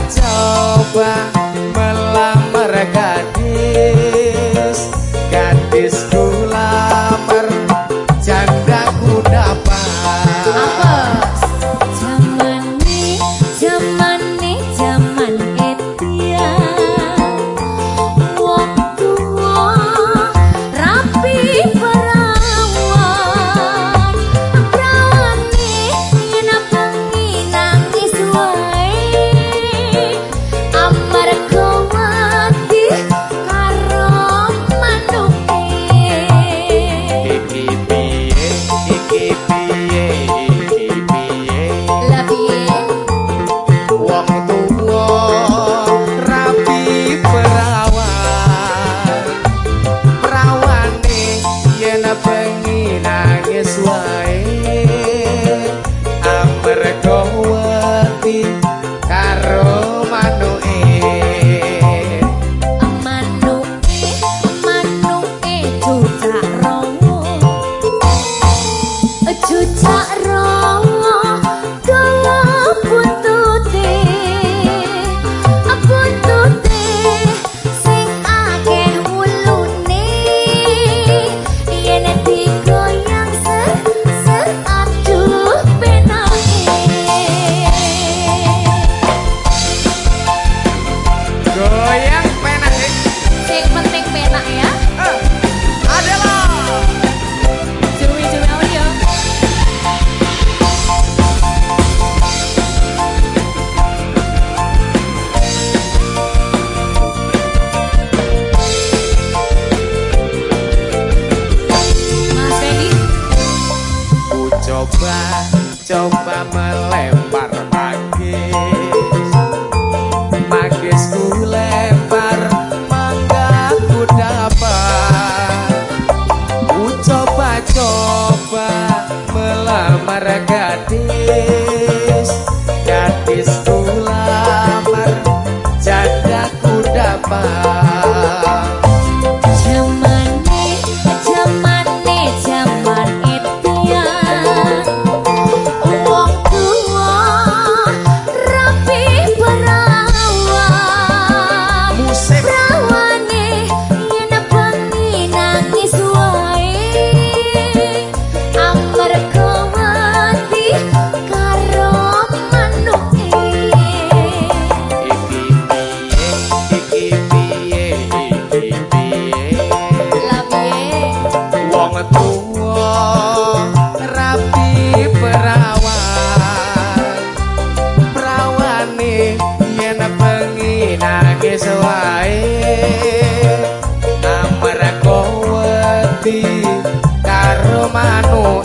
coba lamar gadis Gadis ku lamar Janda ku dapat. Karo manuk